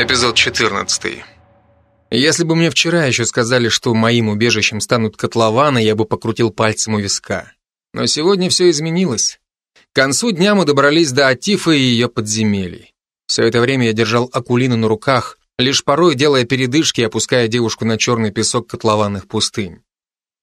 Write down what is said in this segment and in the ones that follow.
Эпизод 14. Если бы мне вчера еще сказали, что моим убежищем станут котлованы, я бы покрутил пальцем у виска. Но сегодня все изменилось. К концу дня мы добрались до Атифы и ее подземелий. Все это время я держал Акулину на руках, лишь порой делая передышки и опуская девушку на черный песок котлованных пустынь.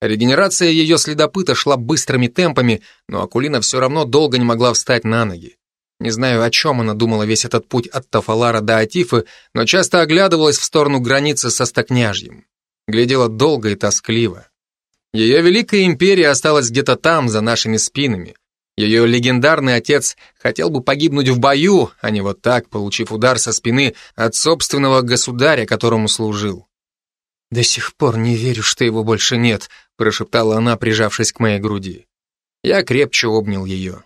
Регенерация ее следопыта шла быстрыми темпами, но Акулина все равно долго не могла встать на ноги. Не знаю, о чем она думала весь этот путь от Тафалара до Атифы, но часто оглядывалась в сторону границы со Стокняжьем. Глядела долго и тоскливо. Ее великая империя осталась где-то там, за нашими спинами. Ее легендарный отец хотел бы погибнуть в бою, а не вот так, получив удар со спины от собственного государя, которому служил. «До сих пор не верю, что его больше нет», прошептала она, прижавшись к моей груди. Я крепче обнял ее.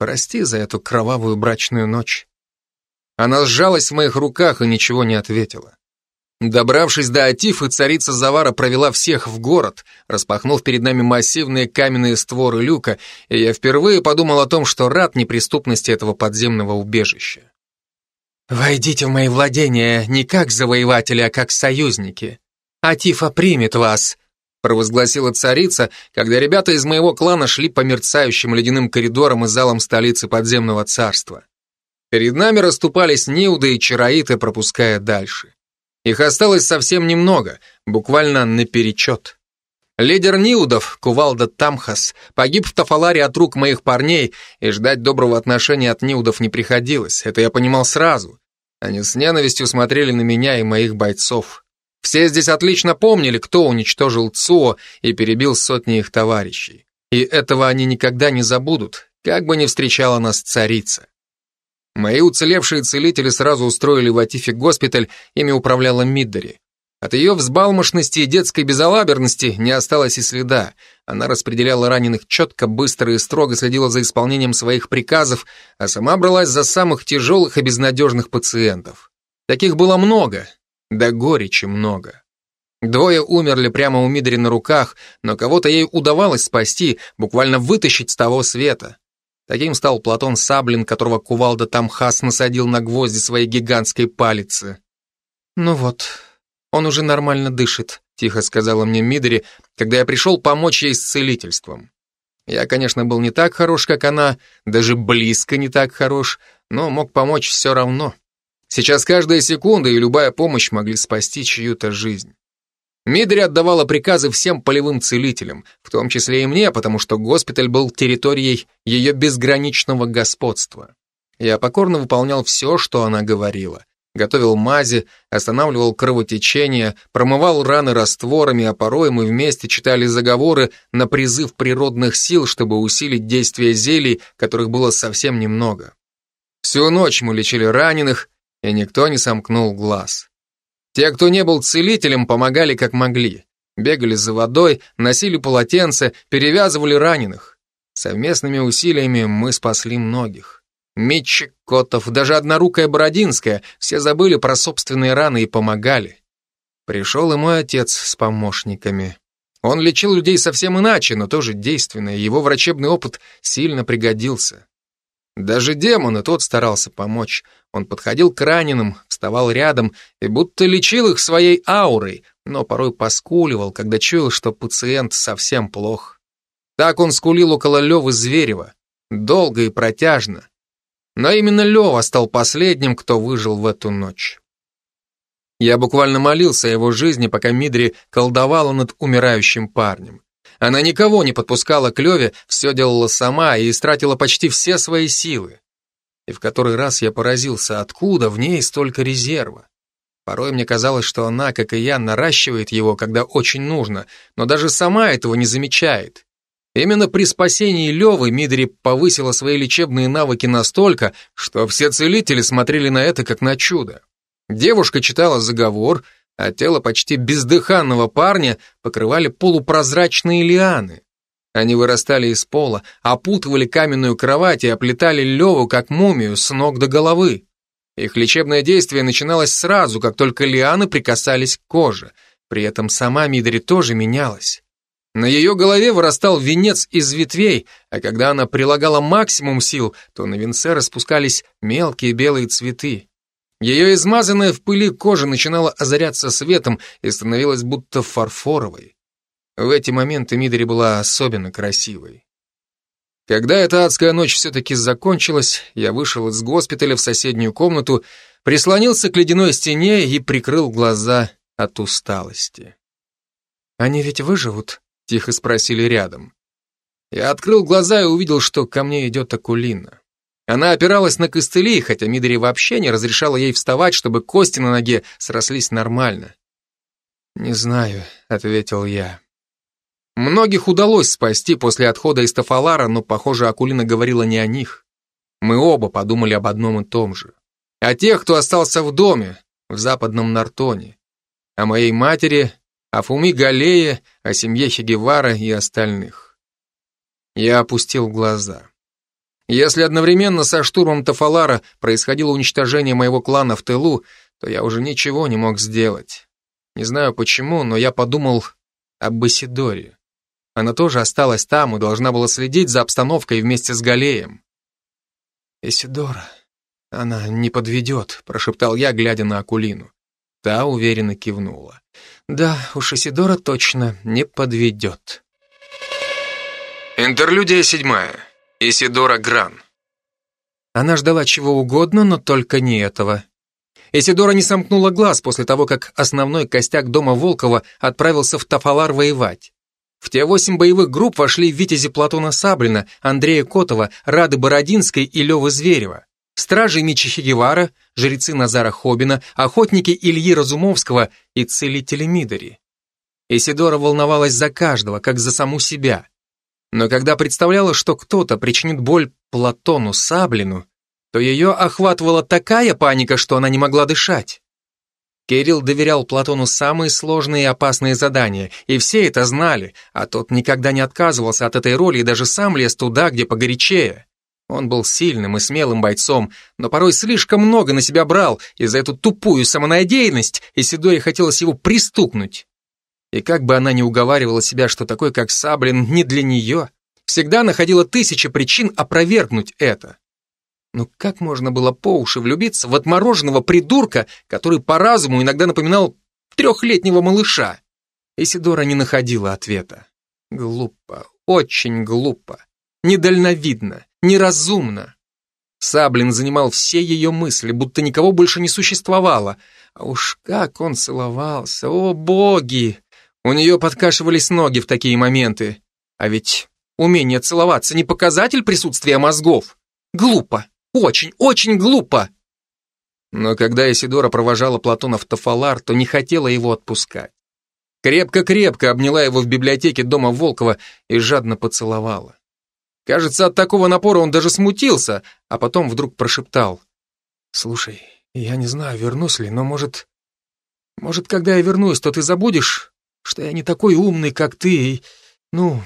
Прости за эту кровавую брачную ночь. Она сжалась в моих руках и ничего не ответила. Добравшись до Атифы, царица Завара провела всех в город, распахнув перед нами массивные каменные створы люка, и я впервые подумал о том, что рад неприступности этого подземного убежища. «Войдите в мои владения не как завоеватели, а как союзники. Атифа примет вас», провозгласила царица, когда ребята из моего клана шли по мерцающим ледяным коридорам и залам столицы подземного царства. Перед нами расступались неуды и чароиты, пропуская дальше. Их осталось совсем немного, буквально наперечет. Лидер Ниудов, Кувалда Тамхас, погиб в Тафаларе от рук моих парней, и ждать доброго отношения от Ниудов не приходилось, это я понимал сразу. Они с ненавистью смотрели на меня и моих бойцов. Все здесь отлично помнили, кто уничтожил Цуо и перебил сотни их товарищей. И этого они никогда не забудут, как бы ни встречала нас царица. Мои уцелевшие целители сразу устроили в Атифе госпиталь, ими управляла Миддери. От ее взбалмошности и детской безалаберности не осталось и следа. Она распределяла раненых четко, быстро и строго следила за исполнением своих приказов, а сама бралась за самых тяжелых и безнадежных пациентов. Таких было много, да горечи много. Двое умерли прямо у Мидри на руках, но кого-то ей удавалось спасти, буквально вытащить с того света. Таким стал Платон Саблин, которого кувалда Тамхас насадил на гвозди своей гигантской палицы. «Ну вот, он уже нормально дышит», — тихо сказала мне Мидри, когда я пришел помочь ей с целительством. Я, конечно, был не так хорош, как она, даже близко не так хорош, но мог помочь все равно. Сейчас каждая секунда и любая помощь могли спасти чью-то жизнь. Мидри отдавала приказы всем полевым целителям, в том числе и мне, потому что госпиталь был территорией ее безграничного господства. Я покорно выполнял все, что она говорила. Готовил мази, останавливал кровотечение, промывал раны растворами, а порой мы вместе читали заговоры на призыв природных сил, чтобы усилить действие зелий, которых было совсем немного. Всю ночь мы лечили раненых, и никто не сомкнул глаз. Те, кто не был целителем, помогали как могли. Бегали за водой, носили полотенца, перевязывали раненых. Совместными усилиями мы спасли многих. Митчик, Котов, даже однорукая Бородинская, все забыли про собственные раны и помогали. Пришел и мой отец с помощниками. Он лечил людей совсем иначе, но тоже действенно, его врачебный опыт сильно пригодился. Даже демон и тот старался помочь. Он подходил к раненым, вставал рядом и будто лечил их своей аурой, но порой поскуливал, когда чуял, что пациент совсем плох. Так он скулил около Левы Зверева, долго и протяжно. Но именно Лева стал последним, кто выжил в эту ночь. Я буквально молился о его жизни, пока Мидри колдовала над умирающим парнем. Она никого не подпускала к Леве, все делала сама и истратила почти все свои силы. И в который раз я поразился, откуда в ней столько резерва. Порой мне казалось, что она, как и я, наращивает его, когда очень нужно, но даже сама этого не замечает. Именно при спасении Левы Мидри повысила свои лечебные навыки настолько, что все целители смотрели на это как на чудо. Девушка читала заговор, а тело почти бездыханного парня покрывали полупрозрачные лианы. Они вырастали из пола, опутывали каменную кровать и оплетали Леву как мумию с ног до головы. Их лечебное действие начиналось сразу, как только лианы прикасались к коже. При этом сама Мидри тоже менялась. На ее голове вырастал венец из ветвей, а когда она прилагала максимум сил, то на венце распускались мелкие белые цветы. Ее измазанная в пыли кожа начинала озаряться светом и становилась будто фарфоровой. В эти моменты Мидори была особенно красивой. Когда эта адская ночь все-таки закончилась, я вышел из госпиталя в соседнюю комнату, прислонился к ледяной стене и прикрыл глаза от усталости. «Они ведь выживут?» — тихо спросили рядом. Я открыл глаза и увидел, что ко мне идет Акулина. Она опиралась на костыли, хотя Мидори вообще не разрешала ей вставать, чтобы кости на ноге срослись нормально. «Не знаю», — ответил я. Многих удалось спасти после отхода из Тафалара, но, похоже, Акулина говорила не о них. Мы оба подумали об одном и том же. О тех, кто остался в доме, в западном Нартоне. О моей матери, о Фуми Галее, о семье Хигевара и остальных. Я опустил глаза. Если одновременно со штурмом Тафалара происходило уничтожение моего клана в тылу, то я уже ничего не мог сделать. Не знаю почему, но я подумал об Басидоре. Она тоже осталась там и должна была следить за обстановкой вместе с Галеем. «Исидора, она не подведет», — прошептал я, глядя на Акулину. Та уверенно кивнула. «Да, уж Исидора точно не подведет». Интерлюдия седьмая. Исидора Гран. Она ждала чего угодно, но только не этого. Исидора не сомкнула глаз после того, как основной костяк дома Волкова отправился в Тафалар воевать. В те восемь боевых групп вошли витязи Платона Саблина, Андрея Котова, Рады Бородинской и Левы Зверева, стражи Мичи Хигевара, жрецы Назара Хобина, охотники Ильи Разумовского и целители Мидори. Исидора волновалась за каждого, как за саму себя. Но когда представляла, что кто-то причинит боль Платону Саблину, то ее охватывала такая паника, что она не могла дышать. Кирилл доверял Платону самые сложные и опасные задания, и все это знали, а тот никогда не отказывался от этой роли и даже сам лез туда, где погорячее. Он был сильным и смелым бойцом, но порой слишком много на себя брал, и за эту тупую самонадеянность Исидоре хотелось его пристукнуть. И как бы она ни уговаривала себя, что такой, как Саблин, не для нее, всегда находила тысячи причин опровергнуть это. Но как можно было по уши влюбиться в отмороженного придурка, который по разуму иногда напоминал трехлетнего малыша? Исидора не находила ответа. Глупо, очень глупо, недальновидно, неразумно. Саблин занимал все ее мысли, будто никого больше не существовало. А уж как он целовался, о боги! У нее подкашивались ноги в такие моменты. А ведь умение целоваться не показатель присутствия мозгов. Глупо. Очень, очень глупо!» Но когда Исидора провожала Платона в Тафалар, то не хотела его отпускать. Крепко-крепко обняла его в библиотеке дома Волкова и жадно поцеловала. Кажется, от такого напора он даже смутился, а потом вдруг прошептал. «Слушай, я не знаю, вернусь ли, но может... Может, когда я вернусь, то ты забудешь, что я не такой умный, как ты, и... Ну...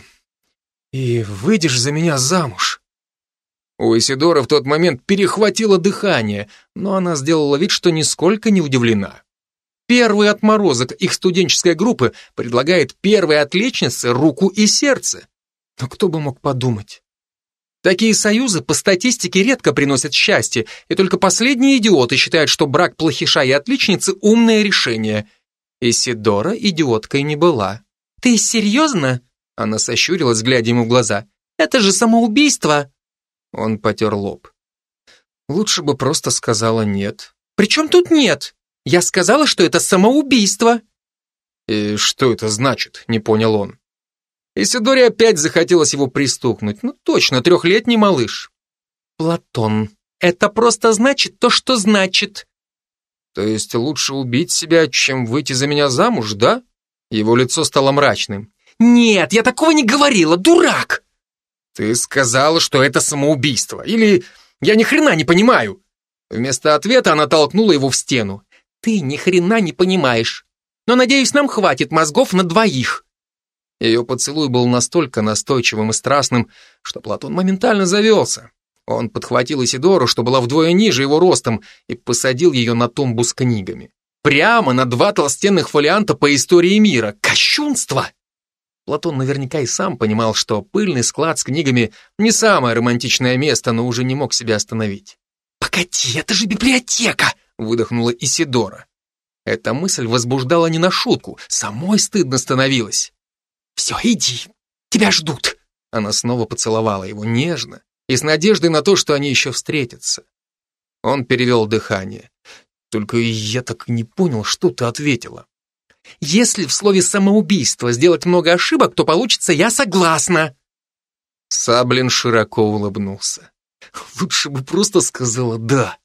И выйдешь за меня замуж». У Исидора в тот момент перехватило дыхание, но она сделала вид, что нисколько не удивлена. Первый отморозок их студенческой группы предлагает первой отличнице руку и сердце. Но кто бы мог подумать? Такие союзы по статистике редко приносят счастье, и только последние идиоты считают, что брак плохиша и отличницы – умное решение. Исидора идиоткой не была. «Ты серьезно?» Она сощурилась, глядя ему в глаза. «Это же самоубийство!» Он потер лоб. Лучше бы просто сказала нет. «При чем тут нет? Я сказала, что это самоубийство!» «И что это значит?» — не понял он. Исидоре опять захотелось его пристукнуть. Ну точно, трехлетний малыш. «Платон, это просто значит то, что значит». «То есть лучше убить себя, чем выйти за меня замуж, да?» Его лицо стало мрачным. «Нет, я такого не говорила, дурак!» «Ты сказала, что это самоубийство. Или я ни хрена не понимаю». Вместо ответа она толкнула его в стену. «Ты ни хрена не понимаешь. Но, надеюсь, нам хватит мозгов на двоих». Ее поцелуй был настолько настойчивым и страстным, что Платон моментально завелся. Он подхватил Исидору, что была вдвое ниже его ростом, и посадил ее на тумбу с книгами. Прямо на два толстенных фолианта по истории мира. Кощунство! Платон наверняка и сам понимал, что пыльный склад с книгами не самое романтичное место, но уже не мог себя остановить. «Погоди, это же библиотека!» выдохнула Исидора. Эта мысль возбуждала не на шутку, самой стыдно становилось. «Все, иди, тебя ждут!» Она снова поцеловала его нежно и с надеждой на то, что они еще встретятся. Он перевел дыхание. Только я так и не понял, что ты ответила. Если в слове «самоубийство» сделать много ошибок, то получится «я согласна». Саблин широко улыбнулся. Лучше бы просто сказала «да».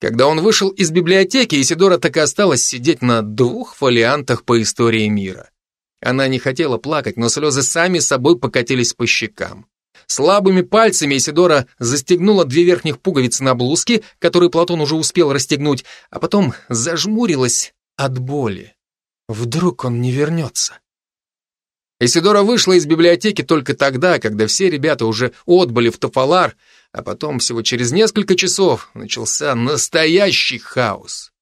Когда он вышел из библиотеки, Исидора так и осталась сидеть на двух фолиантах по истории мира. Она не хотела плакать, но слезы сами собой покатились по щекам. Слабыми пальцами Исидора застегнула две верхних пуговицы на блузке, которые Платон уже успел расстегнуть, а потом зажмурилась от боли. Вдруг он не вернется. Исидора вышла из библиотеки только тогда, когда все ребята уже отбыли в Тофалар, а потом всего через несколько часов начался настоящий хаос.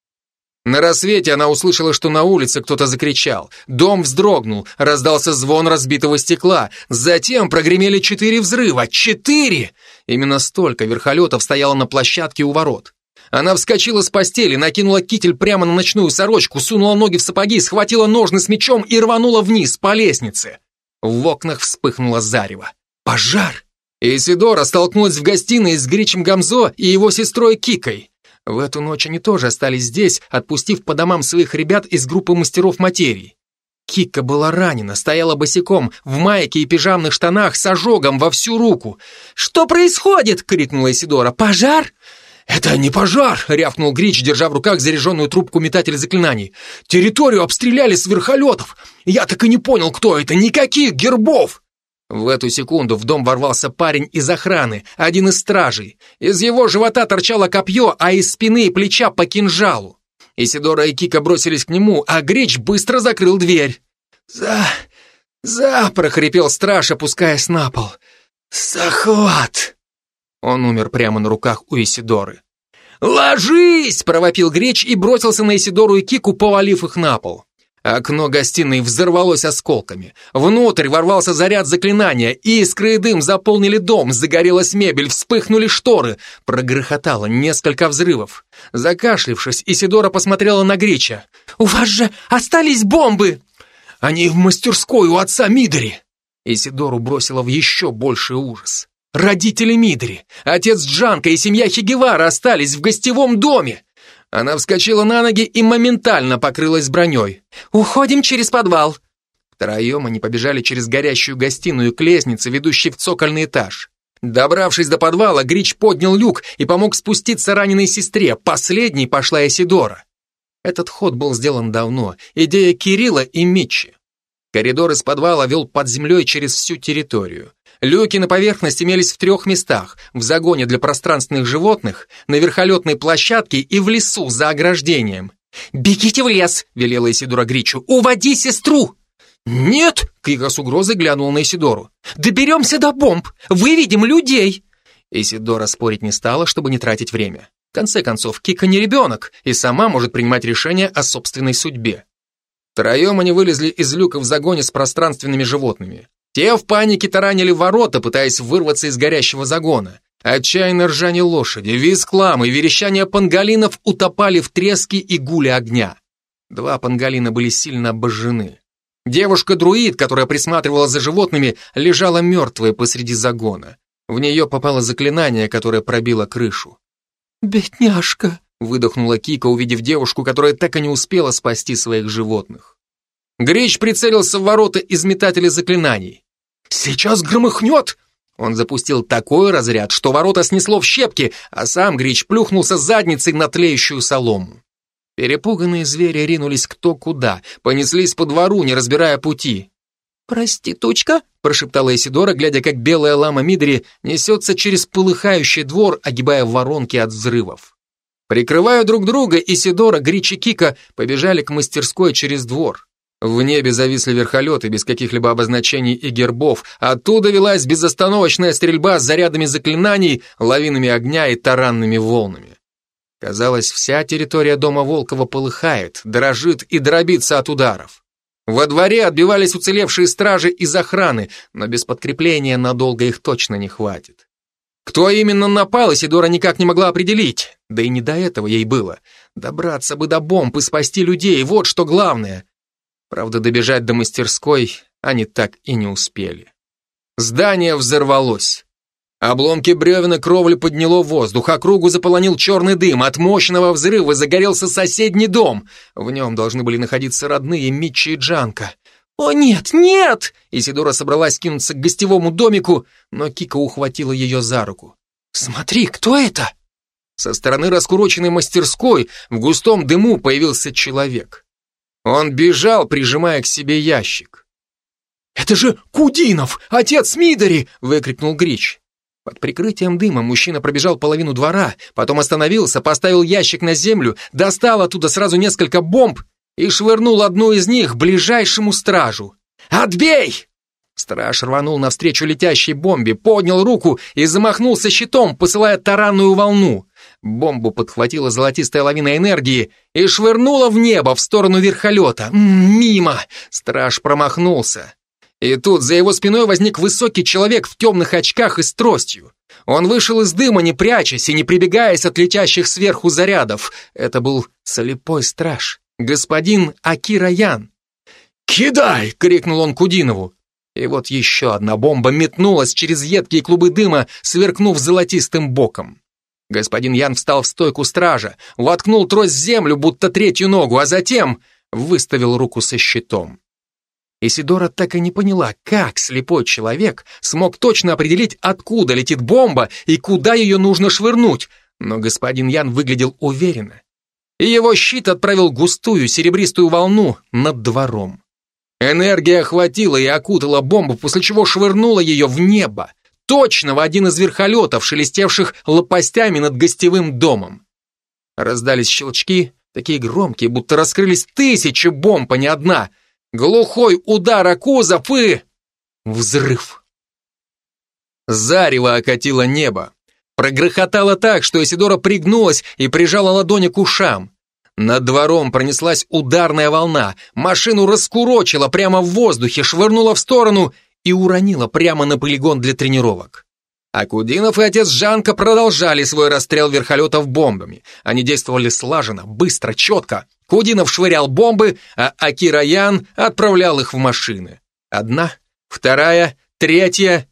На рассвете она услышала, что на улице кто-то закричал. Дом вздрогнул, раздался звон разбитого стекла. Затем прогремели четыре взрыва. Четыре! Именно столько верхолетов стояло на площадке у ворот. Она вскочила с постели, накинула китель прямо на ночную сорочку, сунула ноги в сапоги, схватила ножны с мечом и рванула вниз по лестнице. В окнах вспыхнуло зарево. Пожар! Исидора столкнулась в гостиной с Гричем Гамзо и его сестрой Кикой. В эту ночь они тоже остались здесь, отпустив по домам своих ребят из группы мастеров материи. Кика была ранена, стояла босиком, в майке и пижамных штанах с ожогом во всю руку. «Что происходит?» — крикнула Исидора. «Пожар?» «Это не пожар!» — рявкнул Грич, держа в руках заряженную трубку метателя заклинаний. «Территорию обстреляли с верхолетов! Я так и не понял, кто это! Никаких гербов!» В эту секунду в дом ворвался парень из охраны, один из стражей. Из его живота торчало копье, а из спины и плеча по кинжалу. Исидора и Кика бросились к нему, а Грич быстро закрыл дверь. «За... за...» — прохрипел страж, опускаясь на пол. «Захват!» Он умер прямо на руках у Исидоры. «Ложись!» — провопил Греч и бросился на Исидору и Кику, повалив их на пол. Окно гостиной взорвалось осколками. Внутрь ворвался заряд заклинания, искры и дым заполнили дом, загорелась мебель, вспыхнули шторы. Прогрохотало несколько взрывов. Закашлившись, Исидора посмотрела на Греча. «У вас же остались бомбы!» «Они в мастерской у отца Мидори!» Исидору бросила в еще больший ужас. Родители Мидри, отец Джанка и семья Хигевара остались в гостевом доме. Она вскочила на ноги и моментально покрылась броней. «Уходим через подвал». Втроем они побежали через горящую гостиную к лестнице, ведущей в цокольный этаж. Добравшись до подвала, Грич поднял люк и помог спуститься раненой сестре. Последней пошла Эсидора. Этот ход был сделан давно. Идея Кирилла и Митчи. Коридор из подвала вел под землей через всю территорию. Люки на поверхность имелись в трех местах. В загоне для пространственных животных, на верхолетной площадке и в лесу за ограждением. «Бегите в лес!» — велела Исидора Гричу. «Уводи сестру!» «Нет!» — Кика с угрозой глянул на Исидору. «Доберемся до бомб! Выведем людей!» Исидора спорить не стала, чтобы не тратить время. В конце концов, Кика не ребенок и сама может принимать решения о собственной судьбе. Втроем они вылезли из люка в загоне с пространственными животными. Те в панике таранили ворота, пытаясь вырваться из горящего загона. Отчаянно ржание лошади, визг ламы и верещание панголинов утопали в треске и гуле огня. Два панголина были сильно обожжены. Девушка-друид, которая присматривала за животными, лежала мертвая посреди загона. В нее попало заклинание, которое пробило крышу. «Бедняжка!» — выдохнула Кика, увидев девушку, которая так и не успела спасти своих животных. Грич прицелился в ворота из метателя заклинаний. «Сейчас громыхнет!» Он запустил такой разряд, что ворота снесло в щепки, а сам Грич плюхнулся задницей на тлеющую солому. Перепуганные звери ринулись кто куда, понеслись по двору, не разбирая пути. «Проституточка?» – прошептала Исидора, глядя, как белая лама Мидри несется через полыхающий двор, огибая воронки от взрывов. Прикрывая друг друга, Исидора, Грич и Кика побежали к мастерской через двор. В небе зависли верхолеты без каких-либо обозначений и гербов, оттуда велась безостановочная стрельба с зарядами заклинаний, лавинами огня и таранными волнами. Казалось, вся территория дома Волкова полыхает, дрожит и дробится от ударов. Во дворе отбивались уцелевшие стражи из охраны, но без подкрепления надолго их точно не хватит. Кто именно напал, Исидора никак не могла определить. Да и не до этого ей было. Добраться бы до бомб и спасти людей, вот что главное. Правда, добежать до мастерской они так и не успели. Здание взорвалось. Обломки бревен и кровли подняло в воздух, округу заполонил черный дым, от мощного взрыва загорелся соседний дом. В нем должны были находиться родные Митчи и Джанка. «О, нет, нет!» Исидора собралась кинуться к гостевому домику, но Кика ухватила ее за руку. «Смотри, кто это?» Со стороны раскуроченной мастерской в густом дыму появился человек. Он бежал, прижимая к себе ящик. «Это же Кудинов, отец Мидори!» — выкрикнул Грич. Под прикрытием дыма мужчина пробежал половину двора, потом остановился, поставил ящик на землю, достал оттуда сразу несколько бомб и швырнул одну из них ближайшему стражу. «Отбей!» Страж рванул навстречу летящей бомбе, поднял руку и замахнулся щитом, посылая таранную волну. Бомбу подхватила золотистая лавина энергии и швырнула в небо в сторону верхолета. Мимо! Страж промахнулся. И тут за его спиной возник высокий человек в темных очках и с тростью. Он вышел из дыма, не прячась и не прибегаясь от летящих сверху зарядов. Это был слепой страж, господин Акира Ян. «Кидай!» — крикнул он Кудинову. И вот еще одна бомба метнулась через едкие клубы дыма, сверкнув золотистым боком. Господин Ян встал в стойку стража, воткнул трость в землю, будто третью ногу, а затем выставил руку со щитом. Исидора так и не поняла, как слепой человек смог точно определить, откуда летит бомба и куда ее нужно швырнуть, но господин Ян выглядел уверенно. И его щит отправил густую серебристую волну над двором. Энергия охватила и окутала бомбу, после чего швырнула ее в небо, точно в один из верхолетов, шелестевших лопастями над гостевым домом. Раздались щелчки, такие громкие, будто раскрылись тысячи бомб, а не одна — Глухой удар о кузов и... Взрыв. Зарево окатило небо. Прогрохотало так, что Исидора пригнулась и прижала ладони к ушам. Над двором пронеслась ударная волна, машину раскурочила прямо в воздухе, швырнула в сторону и уронила прямо на полигон для тренировок. Акудинов и отец Жанка продолжали свой расстрел верхолетов бомбами. Они действовали слаженно, быстро, четко. Кудинов швырял бомбы, а Акира Ян отправлял их в машины. Одна, вторая, третья.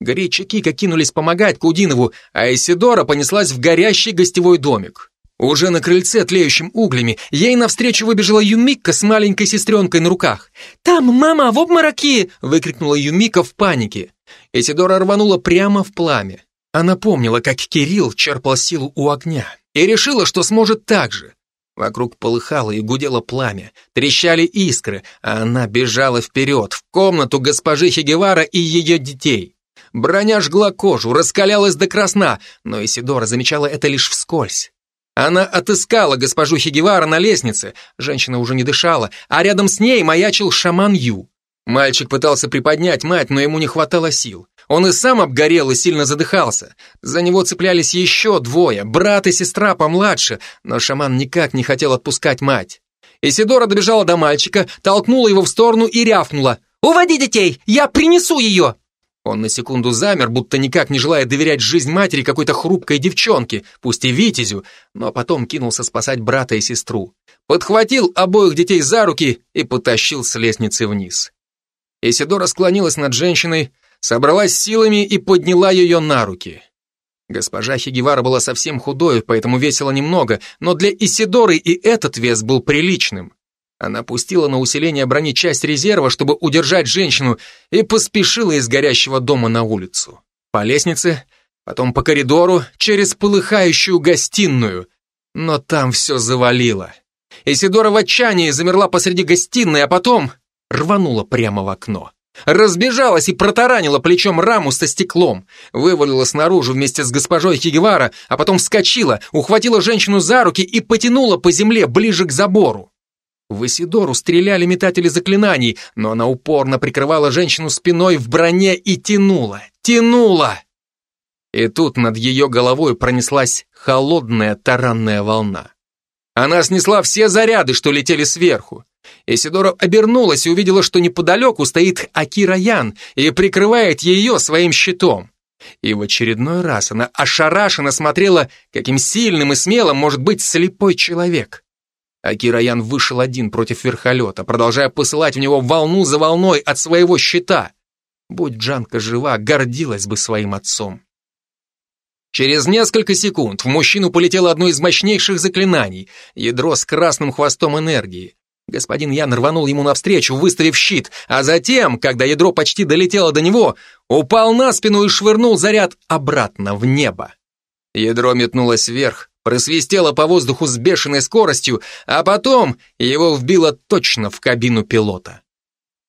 Грич и Кика кинулись помогать Кудинову, а Исидора понеслась в горящий гостевой домик. Уже на крыльце, тлеющим углями, ей навстречу выбежала Юмика с маленькой сестренкой на руках. «Там мама в обмороке!» — выкрикнула Юмика в панике. Исидора рванула прямо в пламя. Она помнила, как Кирилл черпал силу у огня, и решила, что сможет так же. Вокруг полыхало и гудело пламя, трещали искры, а она бежала вперед, в комнату госпожи Хигевара и ее детей. Броня жгла кожу, раскалялась до красна, но Исидора замечала это лишь вскользь. Она отыскала госпожу Хигевара на лестнице, женщина уже не дышала, а рядом с ней маячил шаман Ю. Мальчик пытался приподнять мать, но ему не хватало сил. Он и сам обгорел и сильно задыхался. За него цеплялись еще двое, брат и сестра помладше, но шаман никак не хотел отпускать мать. Исидора добежала до мальчика, толкнула его в сторону и рявкнула. «Уводи детей! Я принесу ее!» Он на секунду замер, будто никак не желая доверять жизнь матери какой-то хрупкой девчонке, пусть и витязю, но потом кинулся спасать брата и сестру. Подхватил обоих детей за руки и потащил с лестницы вниз. Исидора склонилась над женщиной, собралась силами и подняла ее на руки. Госпожа Хигевара была совсем худой, поэтому весила немного, но для Исидоры и этот вес был приличным. Она пустила на усиление брони часть резерва, чтобы удержать женщину, и поспешила из горящего дома на улицу. По лестнице, потом по коридору, через полыхающую гостиную. Но там все завалило. Исидора в отчаянии замерла посреди гостиной, а потом рванула прямо в окно. Разбежалась и протаранила плечом раму со стеклом, вывалилась наружу вместе с госпожой Хигевара, а потом вскочила, ухватила женщину за руки и потянула по земле ближе к забору. В Исидору стреляли метатели заклинаний, но она упорно прикрывала женщину спиной в броне и тянула, тянула. И тут над ее головой пронеслась холодная таранная волна. Она снесла все заряды, что летели сверху. Исидора обернулась и увидела, что неподалеку стоит Акира Ян и прикрывает ее своим щитом. И в очередной раз она ошарашенно смотрела, каким сильным и смелым может быть слепой человек. А Кираян вышел один против верхолета, продолжая посылать в него волну за волной от своего щита. Будь Джанка жива, гордилась бы своим отцом. Через несколько секунд в мужчину полетело одно из мощнейших заклинаний — ядро с красным хвостом энергии. Господин Ян рванул ему навстречу, выставив щит, а затем, когда ядро почти долетело до него, упал на спину и швырнул заряд обратно в небо. Ядро метнулось вверх, просвистело по воздуху с бешеной скоростью, а потом его вбило точно в кабину пилота.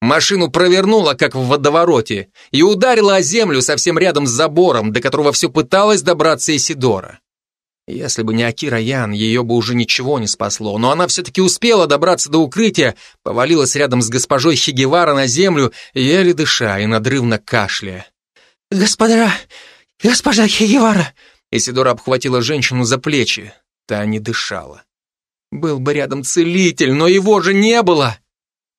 Машину провернуло, как в водовороте, и ударило о землю совсем рядом с забором, до которого все пыталась добраться Исидора. Если бы не Акира Ян, ее бы уже ничего не спасло, но она все-таки успела добраться до укрытия, повалилась рядом с госпожой Хигевара на землю, еле дыша и надрывно кашляя. «Господа, госпожа Хигевара!» Исидора обхватила женщину за плечи. Та не дышала. Был бы рядом целитель, но его же не было.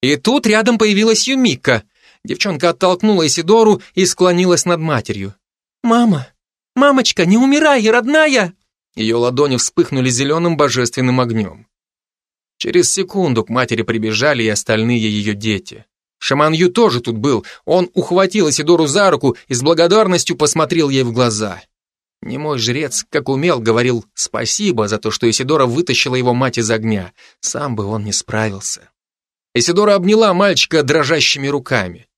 И тут рядом появилась Юмика. Девчонка оттолкнула Исидору и склонилась над матерью. «Мама! Мамочка, не умирай, родная!» Ее ладони вспыхнули зеленым божественным огнем. Через секунду к матери прибежали и остальные ее дети. Шаман Ю тоже тут был. Он ухватил Исидору за руку и с благодарностью посмотрел ей в глаза. Немой жрец, как умел, говорил спасибо за то, что Исидора вытащила его мать из огня. Сам бы он не справился. Исидора обняла мальчика дрожащими руками.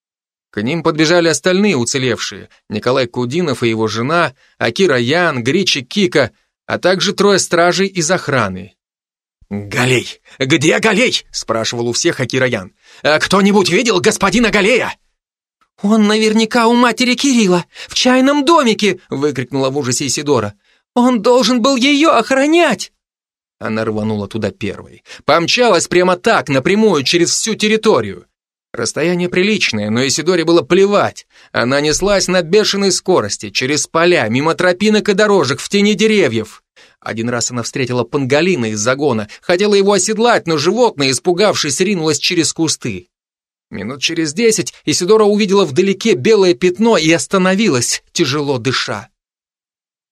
К ним подбежали остальные уцелевшие. Николай Кудинов и его жена, Акира Ян, Гричи Кика, а также трое стражей из охраны. «Галей! Где Галей?» — спрашивал у всех Акираян. «А «Кто-нибудь видел господина Галея?» «Он наверняка у матери Кирилла, в чайном домике!» — выкрикнула в ужасе Исидора. «Он должен был ее охранять!» Она рванула туда первой. Помчалась прямо так, напрямую, через всю территорию. Расстояние приличное, но Исидоре было плевать. Она неслась на бешеной скорости, через поля, мимо тропинок и дорожек, в тени деревьев. Один раз она встретила панголина из загона, хотела его оседлать, но животное, испугавшись, ринулось через кусты. Минут через десять Исидора увидела вдалеке белое пятно и остановилась, тяжело дыша.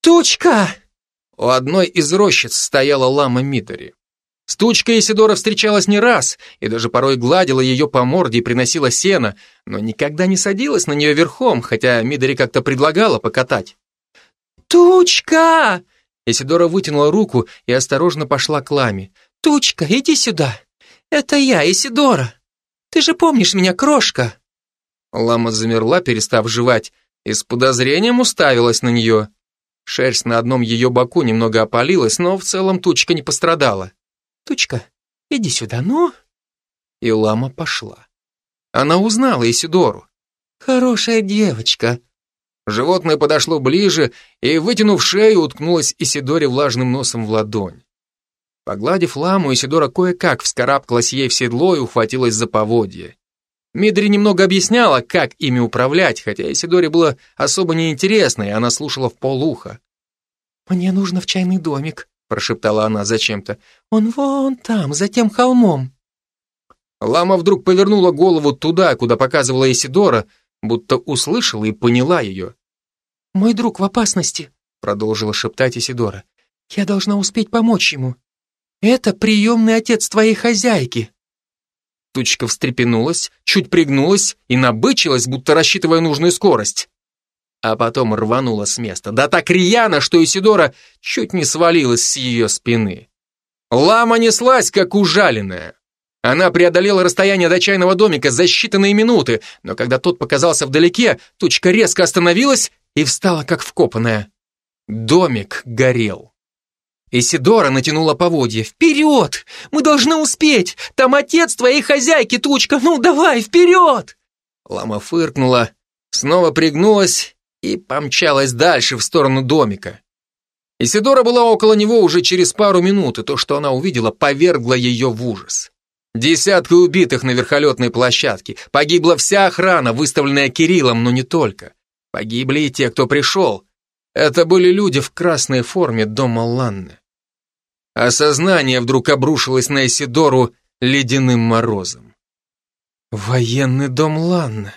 «Тучка!» У одной из рощиц стояла лама Мидори. С тучкой Исидора встречалась не раз и даже порой гладила ее по морде и приносила сено, но никогда не садилась на нее верхом, хотя Мидори как-то предлагала покатать. «Тучка!» Исидора вытянула руку и осторожно пошла к ламе. «Тучка, иди сюда! Это я, Исидора! Ты же помнишь меня, крошка!» Лама замерла, перестав жевать, и с подозрением уставилась на нее. Шерсть на одном ее боку немного опалилась, но в целом тучка не пострадала. «Тучка, иди сюда, ну?» И лама пошла. Она узнала Исидору. «Хорошая девочка». Животное подошло ближе и, вытянув шею, уткнулось Исидоре влажным носом в ладонь. Погладив ламу, Исидора кое-как вскарабкалась ей в седло и ухватилась за поводье. Мидри немного объясняла, как ими управлять, хотя Исидоре было особо неинтересно, и она слушала в полуха. «Мне нужно в чайный домик», прошептала она зачем-то. «Он вон там, за тем холмом». Лама вдруг повернула голову туда, куда показывала Исидора, будто услышала и поняла ее. «Мой друг в опасности», — продолжила шептать Исидора. «Я должна успеть помочь ему. Это приемный отец твоей хозяйки». Тучка встрепенулась, чуть пригнулась и набычилась, будто рассчитывая нужную скорость а потом рванула с места. Да так рьяно, что Исидора чуть не свалилась с ее спины. Лама неслась, как ужаленная. Она преодолела расстояние до чайного домика за считанные минуты, но когда тот показался вдалеке, тучка резко остановилась и встала, как вкопанная. Домик горел. Исидора натянула поводья. «Вперед! Мы должны успеть! Там отец твоей хозяйки, Тучка! Ну, давай, вперед!» Лама фыркнула, снова пригнулась и помчалась дальше в сторону домика. Исидора была около него уже через пару минут, и то, что она увидела, повергло ее в ужас. Десятки убитых на верхолетной площадке, погибла вся охрана, выставленная Кириллом, но не только. Погибли и те, кто пришел. Это были люди в красной форме дома Ланны. Осознание вдруг обрушилось на Исидору ледяным морозом. Военный дом Ланны.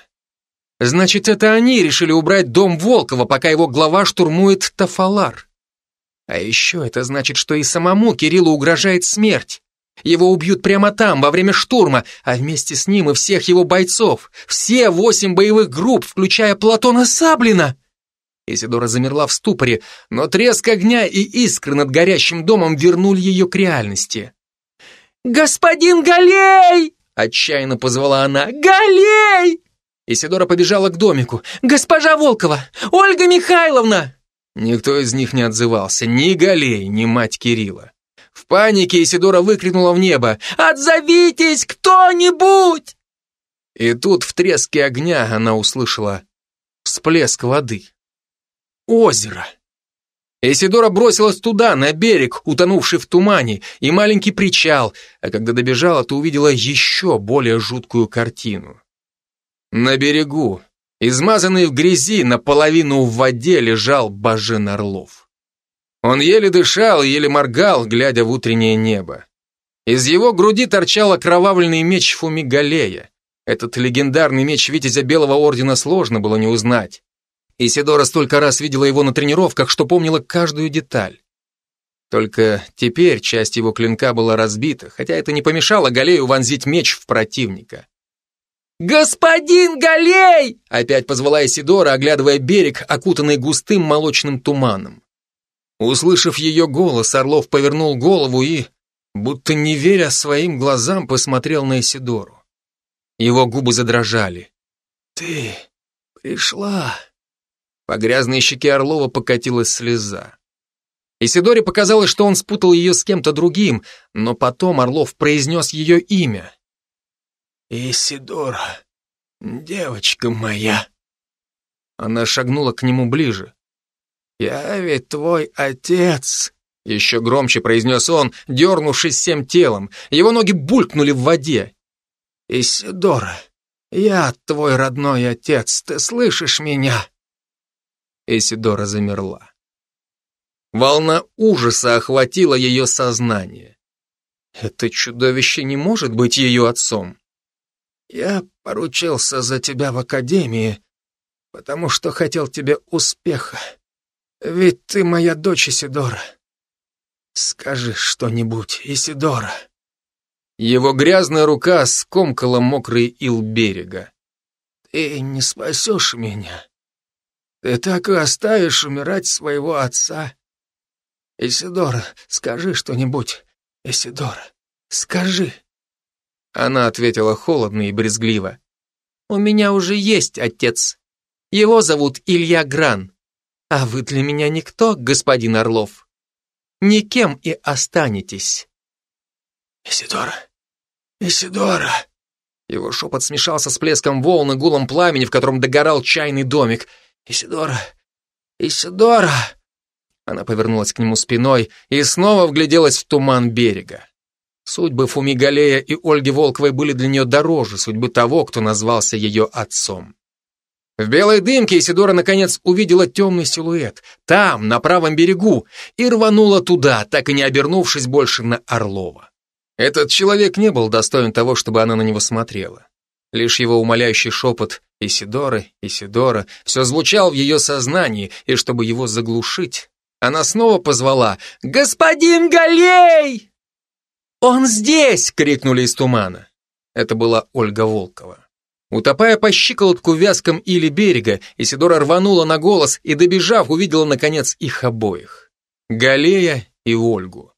Значит, это они решили убрать дом Волкова, пока его глава штурмует Тафалар. А еще это значит, что и самому Кириллу угрожает смерть. Его убьют прямо там, во время штурма, а вместе с ним и всех его бойцов. Все восемь боевых групп, включая Платона Саблина. Исидора замерла в ступоре, но треск огня и искры над горящим домом вернули ее к реальности. «Господин Галей!» — отчаянно позвала она. «Галей!» Исидора побежала к домику. «Госпожа Волкова! Ольга Михайловна!» Никто из них не отзывался, ни Галей, ни мать Кирилла. В панике Исидора выкрикнула в небо «Отзовитесь кто-нибудь!» И тут в треске огня она услышала всплеск воды. Озеро. Исидора бросилась туда, на берег, утонувший в тумане, и маленький причал, а когда добежала, то увидела еще более жуткую картину. На берегу, измазанный в грязи, наполовину в воде лежал Бажен Орлов. Он еле дышал, еле моргал, глядя в утреннее небо. Из его груди торчал окровавленный меч Фумигалея. Этот легендарный меч Витязя Белого Ордена сложно было не узнать. Исидора столько раз видела его на тренировках, что помнила каждую деталь. Только теперь часть его клинка была разбита, хотя это не помешало Галею вонзить меч в противника. «Господин Галей!» — опять позвала Исидора, оглядывая берег, окутанный густым молочным туманом. Услышав ее голос, Орлов повернул голову и, будто не веря своим глазам, посмотрел на Исидору. Его губы задрожали. «Ты пришла!» По грязной щеке Орлова покатилась слеза. Исидоре показалось, что он спутал ее с кем-то другим, но потом Орлов произнес ее имя. «Исидора, девочка моя!» Она шагнула к нему ближе. «Я ведь твой отец!» Еще громче произнес он, дернувшись всем телом. Его ноги булькнули в воде. «Исидора, я твой родной отец, ты слышишь меня?» Эсидора замерла. Волна ужаса охватила ее сознание. Это чудовище не может быть ее отцом. Я поручился за тебя в академии, потому что хотел тебе успеха. Ведь ты моя дочь Исидора. Скажи что-нибудь, Исидора. Его грязная рука скомкала мокрый ил берега. Ты не спасешь меня. Ты так и оставишь умирать своего отца. Исидора, скажи что-нибудь. Исидора, скажи. Она ответила холодно и брезгливо. У меня уже есть отец. Его зовут Илья Гран. А вы для меня никто, господин Орлов. Никем и останетесь. Исидора, Исидора. Его шепот смешался с плеском волны, гулом пламени, в котором догорал чайный домик. «Исидора! Исидора!» Она повернулась к нему спиной и снова вгляделась в туман берега. Судьбы Фумигалея и Ольги Волковой были для нее дороже судьбы того, кто назвался ее отцом. В белой дымке Исидора наконец увидела темный силуэт, там, на правом берегу, и рванула туда, так и не обернувшись больше на Орлова. Этот человек не был достоин того, чтобы она на него смотрела. Лишь его умоляющий шепот Исидора, Исидора, все звучал в ее сознании, и чтобы его заглушить, она снова позвала «Господин Галей!» «Он здесь!» — крикнули из тумана. Это была Ольга Волкова. Утопая по щиколотку вязком или берега, Исидора рванула на голос и, добежав, увидела, наконец, их обоих. Галея и Ольгу.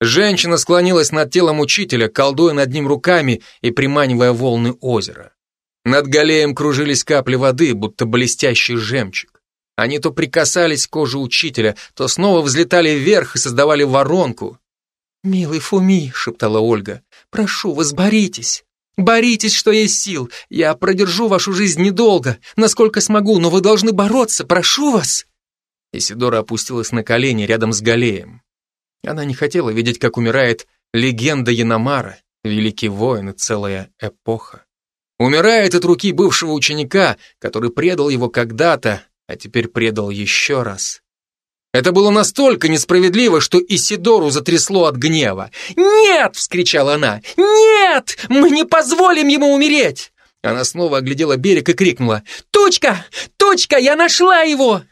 Женщина склонилась над телом учителя, колдуя над ним руками и приманивая волны озера. Над галеем кружились капли воды, будто блестящий жемчуг. Они то прикасались к коже учителя, то снова взлетали вверх и создавали воронку. «Милый Фуми», — шептала Ольга, — «прошу вас, боритесь. Боритесь, что есть сил. Я продержу вашу жизнь недолго, насколько смогу, но вы должны бороться, прошу вас». Исидора опустилась на колени рядом с Галеем. Она не хотела видеть, как умирает легенда Яномара, великий воин и целая эпоха. Умирает от руки бывшего ученика, который предал его когда-то, а теперь предал еще раз. Это было настолько несправедливо, что Исидору затрясло от гнева. «Нет!» — вскричала она. «Нет! Мы не позволим ему умереть! Она снова оглядела берег и крикнула «Тучка! Тучка! Я нашла его!»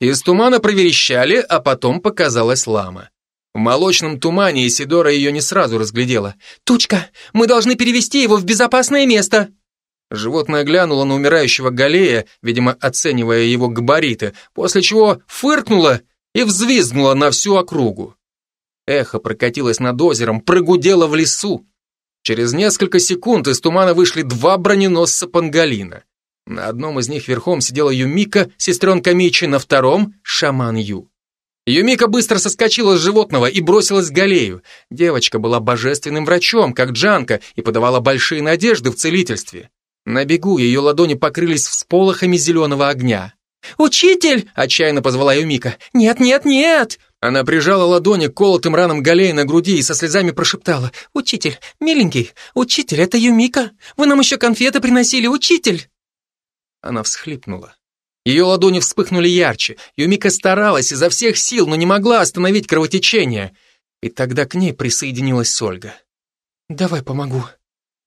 Из тумана проверещали, а потом показалась лама. В молочном тумане Исидора ее не сразу разглядела. «Тучка, мы должны перевести его в безопасное место!» Животное глянуло на умирающего Галея, видимо, оценивая его габариты, после чего фыркнуло и взвизгнуло на всю округу. Эхо прокатилось над озером, прогудело в лесу. Через несколько секунд из тумана вышли два броненосца Пангалина. На одном из них верхом сидела Юмика, сестренка Мичи, на втором — шаман Ю. Юмика быстро соскочила с животного и бросилась к Галею. Девочка была божественным врачом, как Джанка, и подавала большие надежды в целительстве. На бегу ее ладони покрылись всполохами зеленого огня. «Учитель!» — отчаянно позвала Юмика. «Нет, нет, нет!» Она прижала ладони к колотым ранам Галея на груди и со слезами прошептала. «Учитель, миленький, учитель, это Юмика. Вы нам еще конфеты приносили, учитель!» Она всхлипнула. Ее ладони вспыхнули ярче. Юмика старалась изо всех сил, но не могла остановить кровотечение. И тогда к ней присоединилась Ольга. «Давай помогу».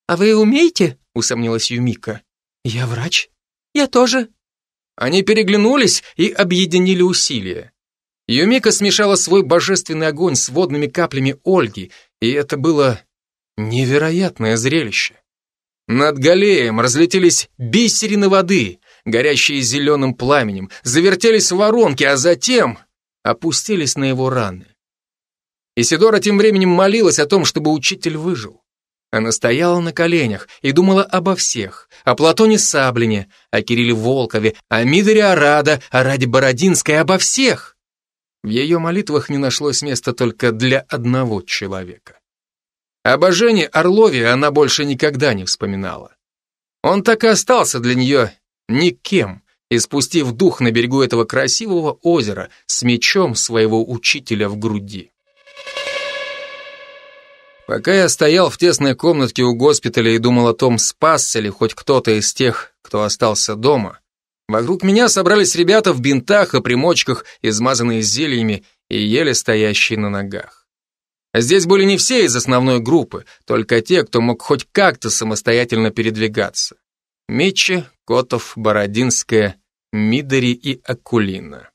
«А вы умеете?» — усомнилась Юмика. «Я врач». «Я тоже». Они переглянулись и объединили усилия. Юмика смешала свой божественный огонь с водными каплями Ольги, и это было невероятное зрелище. Над галеем разлетелись бисерины воды, горящие зеленым пламенем, завертелись воронки, а затем опустились на его раны. Исидора тем временем молилась о том, чтобы учитель выжил. Она стояла на коленях и думала обо всех, о Платоне Саблине, о Кирилле Волкове, о Мидоре Арада, о Раде Бородинской, обо всех. В ее молитвах не нашлось места только для одного человека. Об Жене Орлове она больше никогда не вспоминала. Он так и остался для нее никем, и спустив дух на берегу этого красивого озера с мечом своего учителя в груди. Пока я стоял в тесной комнатке у госпиталя и думал о том, спасся ли хоть кто-то из тех, кто остался дома, вокруг меня собрались ребята в бинтах и примочках, измазанные зельями и еле стоящие на ногах. Здесь были не все из основной группы, только те, кто мог хоть как-то самостоятельно передвигаться. Митчи, Котов, Бородинская, Мидори и Акулина.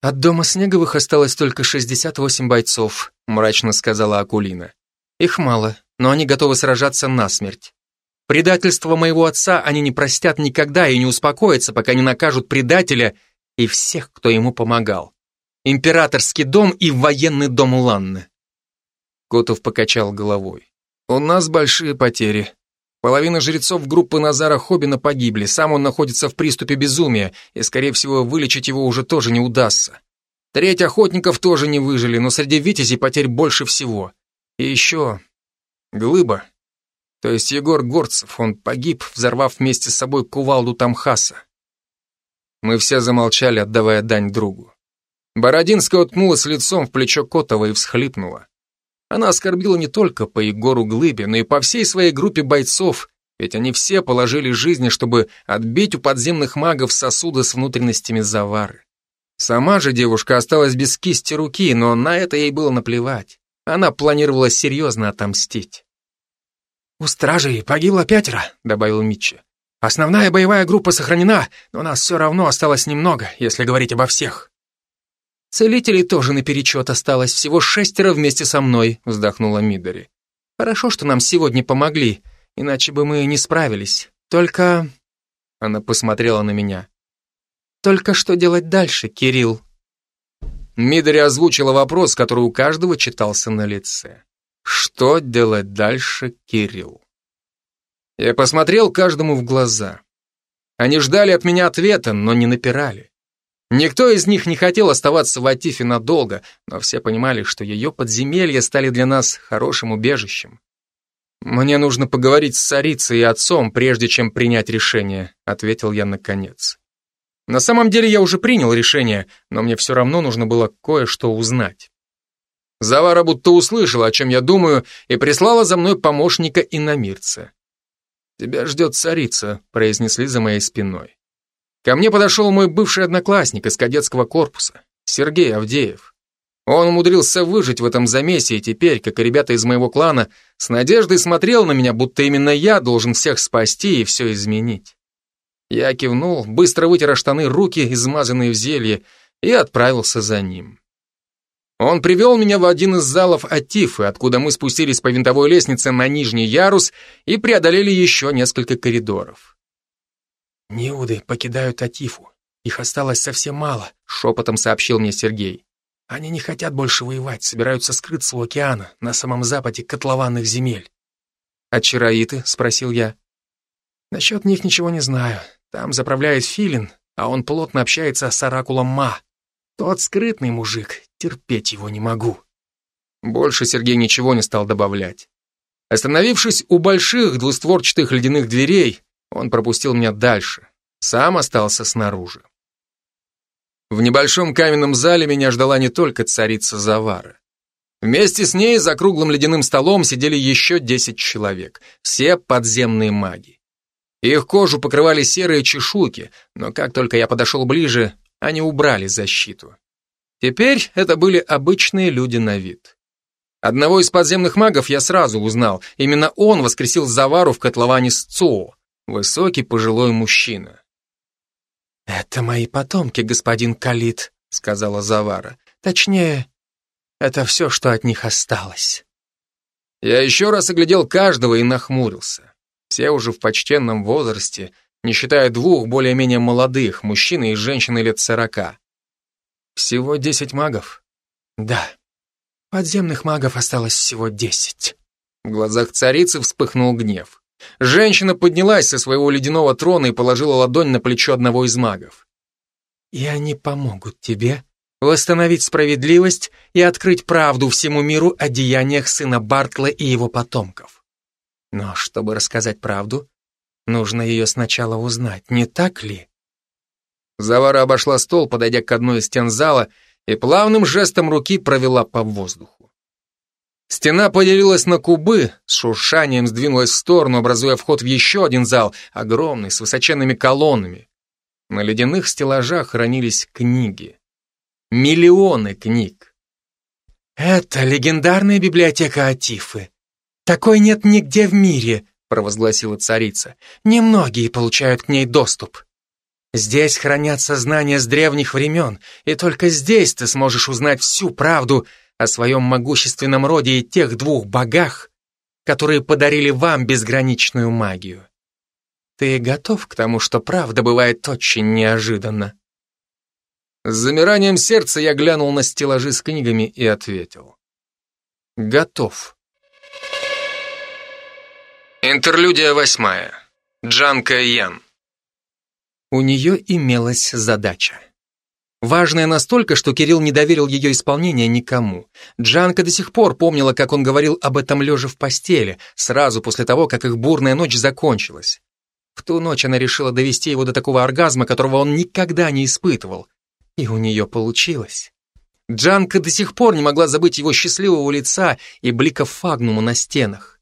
«От дома Снеговых осталось только 68 бойцов», мрачно сказала Акулина. «Их мало, но они готовы сражаться насмерть. Предательство моего отца они не простят никогда и не успокоятся, пока не накажут предателя и всех, кто ему помогал императорский дом и военный дом Ланны. Котов покачал головой. У нас большие потери. Половина жрецов группы Назара Хобина погибли, сам он находится в приступе безумия, и, скорее всего, вылечить его уже тоже не удастся. Треть охотников тоже не выжили, но среди витязей потерь больше всего. И еще... Глыба. То есть Егор Горцев, он погиб, взорвав вместе с собой кувалду Тамхаса. Мы все замолчали, отдавая дань другу. Бородинская уткнулась лицом в плечо Котова и всхлипнула. Она оскорбила не только по Егору Глыбе, но и по всей своей группе бойцов, ведь они все положили жизни, чтобы отбить у подземных магов сосуды с внутренностями завары. Сама же девушка осталась без кисти руки, но на это ей было наплевать. Она планировала серьезно отомстить. «У стражей погибло пятеро», — добавил Митчи. «Основная боевая группа сохранена, но нас все равно осталось немного, если говорить обо всех». «Целителей тоже наперечет осталось, всего шестеро вместе со мной», вздохнула Мидори. «Хорошо, что нам сегодня помогли, иначе бы мы не справились. Только...» Она посмотрела на меня. «Только что делать дальше, Кирилл?» Мидори озвучила вопрос, который у каждого читался на лице. «Что делать дальше, Кирилл?» Я посмотрел каждому в глаза. Они ждали от меня ответа, но не напирали. Никто из них не хотел оставаться в Атифе надолго, но все понимали, что ее подземелья стали для нас хорошим убежищем. «Мне нужно поговорить с царицей и отцом, прежде чем принять решение», ответил я наконец. На самом деле я уже принял решение, но мне все равно нужно было кое-что узнать. Завара будто услышала, о чем я думаю, и прислала за мной помощника и намирца. «Тебя ждет царица», — произнесли за моей спиной. Ко мне подошел мой бывший одноклассник из кадетского корпуса, Сергей Авдеев. Он умудрился выжить в этом замесе, и теперь, как и ребята из моего клана, с надеждой смотрел на меня, будто именно я должен всех спасти и все изменить. Я кивнул, быстро вытер штаны руки, измазанные в зелье, и отправился за ним. Он привел меня в один из залов Атифы, откуда мы спустились по винтовой лестнице на нижний ярус и преодолели еще несколько коридоров. «Неуды покидают Атифу. Их осталось совсем мало», — шепотом сообщил мне Сергей. «Они не хотят больше воевать, собираются скрыться у океана, на самом западе котлованных земель». «А чароиты?» — спросил я. «Насчет них ничего не знаю. Там заправляет Филин, а он плотно общается с оракулом Ма. Тот скрытный мужик, терпеть его не могу. Больше Сергей ничего не стал добавлять. Остановившись у больших двустворчатых ледяных дверей, он пропустил меня дальше. Сам остался снаружи. В небольшом каменном зале меня ждала не только царица Завара. Вместе с ней за круглым ледяным столом сидели еще десять человек, все подземные маги. Их кожу покрывали серые чешуйки, но как только я подошел ближе, они убрали защиту. Теперь это были обычные люди на вид. Одного из подземных магов я сразу узнал. Именно он воскресил Завару в котловане с Цоо. Высокий пожилой мужчина. «Это мои потомки, господин Калит», — сказала Завара. «Точнее, это все, что от них осталось». Я еще раз оглядел каждого и нахмурился. Все уже в почтенном возрасте, не считая двух более-менее молодых, мужчины и женщины лет сорока. Всего десять магов? Да. Подземных магов осталось всего десять. В глазах царицы вспыхнул гнев. Женщина поднялась со своего ледяного трона и положила ладонь на плечо одного из магов. «И они помогут тебе восстановить справедливость и открыть правду всему миру о деяниях сына Бартла и его потомков. Но чтобы рассказать правду, Нужно ее сначала узнать, не так ли? Завара обошла стол, подойдя к одной из стен зала, и плавным жестом руки провела по воздуху. Стена поделилась на кубы, с шуршанием сдвинулась в сторону, образуя вход в еще один зал, огромный, с высоченными колоннами. На ледяных стеллажах хранились книги. Миллионы книг. «Это легендарная библиотека Атифы. Такой нет нигде в мире», провозгласила царица. Немногие получают к ней доступ. Здесь хранятся знания с древних времен, и только здесь ты сможешь узнать всю правду о своем могущественном роде и тех двух богах, которые подарили вам безграничную магию. Ты готов к тому, что правда бывает очень неожиданно? С замиранием сердца я глянул на стеллажи с книгами и ответил. Готов. Интерлюдия восьмая. Джанка Ян. У нее имелась задача. Важная настолько, что Кирилл не доверил ее исполнение никому. Джанка до сих пор помнила, как он говорил об этом лежа в постели, сразу после того, как их бурная ночь закончилась. В ту ночь она решила довести его до такого оргазма, которого он никогда не испытывал. И у нее получилось. Джанка до сих пор не могла забыть его счастливого лица и блика фагнума на стенах.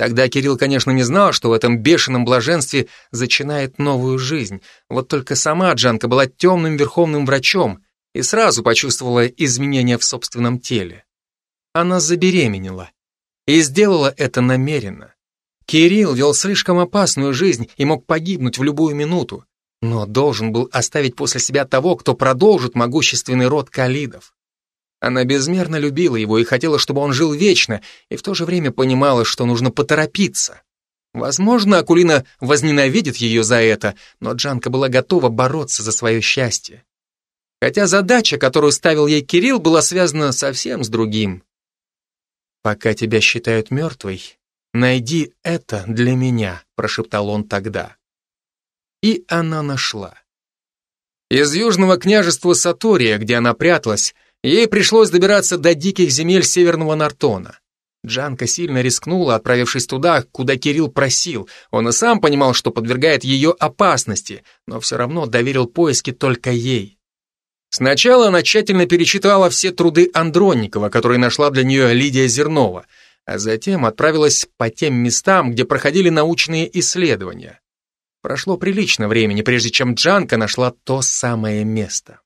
Тогда Кирилл, конечно, не знал, что в этом бешеном блаженстве зачинает новую жизнь. Вот только сама Джанка была темным верховным врачом и сразу почувствовала изменения в собственном теле. Она забеременела. И сделала это намеренно. Кирилл вел слишком опасную жизнь и мог погибнуть в любую минуту, но должен был оставить после себя того, кто продолжит могущественный род Калидов. Она безмерно любила его и хотела, чтобы он жил вечно, и в то же время понимала, что нужно поторопиться. Возможно, Акулина возненавидит ее за это, но Джанка была готова бороться за свое счастье. Хотя задача, которую ставил ей Кирилл, была связана совсем с другим. «Пока тебя считают мертвой, найди это для меня», прошептал он тогда. И она нашла. Из южного княжества Сатория, где она пряталась, Ей пришлось добираться до диких земель Северного Нартона. Джанка сильно рискнула, отправившись туда, куда Кирилл просил. Он и сам понимал, что подвергает ее опасности, но все равно доверил поиски только ей. Сначала она тщательно перечитала все труды Андронникова, которые нашла для нее Лидия Зернова, а затем отправилась по тем местам, где проходили научные исследования. Прошло прилично времени, прежде чем Джанка нашла то самое место.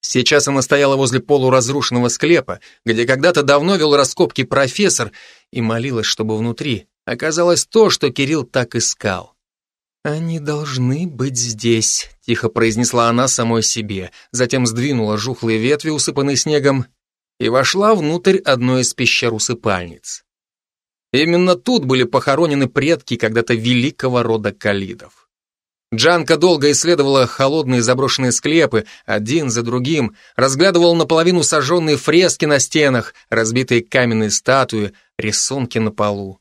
Сейчас она стояла возле полуразрушенного склепа, где когда-то давно вел раскопки профессор, и молилась, чтобы внутри оказалось то, что Кирилл так искал. «Они должны быть здесь», — тихо произнесла она самой себе, затем сдвинула жухлые ветви, усыпанные снегом, и вошла внутрь одной из пещер-усыпальниц. Именно тут были похоронены предки когда-то великого рода калидов. Джанка долго исследовала холодные заброшенные склепы, один за другим, разглядывал наполовину сожженные фрески на стенах, разбитые каменные статуи, рисунки на полу.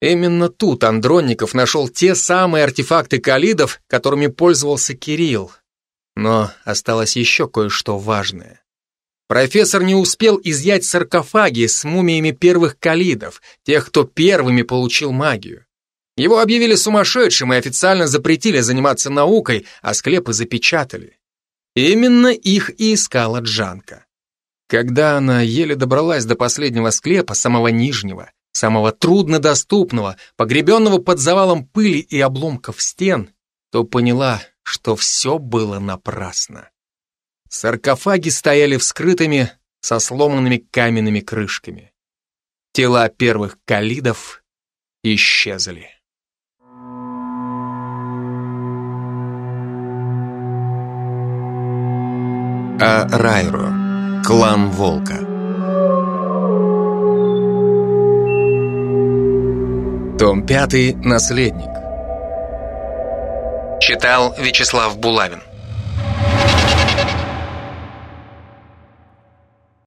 Именно тут Андронников нашел те самые артефакты калидов, которыми пользовался Кирилл. Но осталось еще кое-что важное. Профессор не успел изъять саркофаги с мумиями первых калидов, тех, кто первыми получил магию. Его объявили сумасшедшим и официально запретили заниматься наукой, а склепы запечатали. Именно их и искала Джанка. Когда она еле добралась до последнего склепа, самого нижнего, самого труднодоступного, погребенного под завалом пыли и обломков стен, то поняла, что все было напрасно. Саркофаги стояли вскрытыми, со сломанными каменными крышками. Тела первых калидов исчезли. А Райро. Клан Волка. Том 5. Наследник. Читал Вячеслав Булавин.